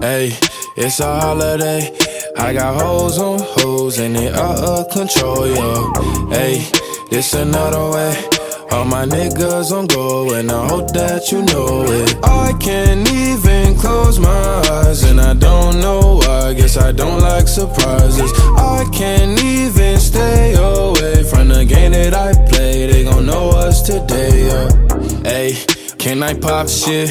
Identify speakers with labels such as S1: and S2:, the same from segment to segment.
S1: Hey, it's a holiday. I got hoes on hoes and they out of control, yo. Hey, this another way. All my niggas on go and I hope that you know it. I can't even close my eyes and I don't know why. Guess I don't like surprises. I can't even stay away from the game that I play. They gon' know us today, yeah. Hey, can I pop shit?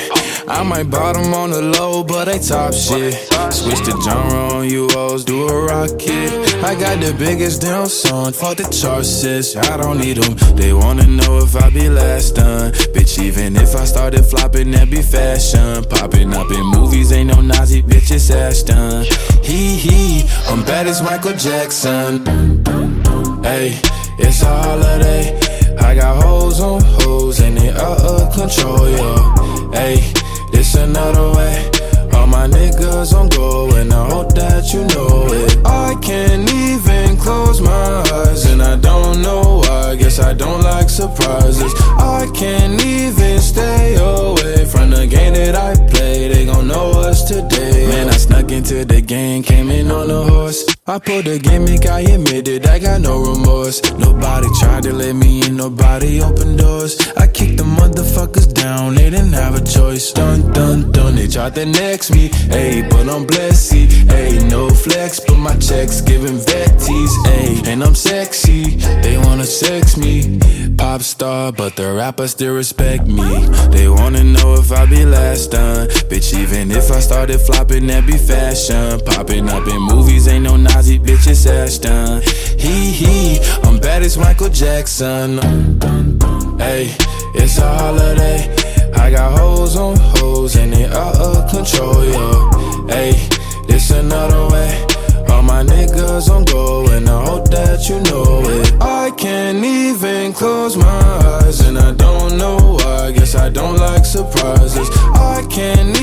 S1: I might bottom on the low, but they top shit. Switch the genre on you hoes, do a rocket. I got the biggest damn song, fuck the charts. I don't need them. They wanna know if I be last done. Bitch, even if I started flopping, that be fashion. Popping up in movies, ain't no Nazi bitch, it's Ashton. Hee hee, I'm bad as Michael Jackson. Hey, it's a holiday. I got hoes on hoes and they out of control, yo. Hey, this another way. All my niggas on go and I hope that you know it. I can't even close my eyes and I don't know why. Guess I don't like surprises. I can't even stay away from the game that I play. They gon' know us today. Man, I snuck into the game, came in on a horse. I pulled the gimmick, I admitted I got no remorse. Nobody tried to let me in, nobody opened doors. I kicked the motherfuckers choice. Dun dun dun, they tried to next me. Ayy, but I'm blessed, ayy, no flex, but my checks giving vetties, ayy, and I'm sexy. They wanna sex me, pop star, but the rappers still respect me. They wanna know if I be last done, bitch. Even if I started flopping, that be fashion. Popping up in movies, ain't no Nazi bitch, it's Ashton. He he, I'm bad as Michael Jackson. Hey, it's a holiday. I hoes on hoes and they out of control, yo. Hey, this another way. All my niggas on go and I hope that you know it. I can't even close my eyes and I don't know why. Guess I don't like surprises. I can't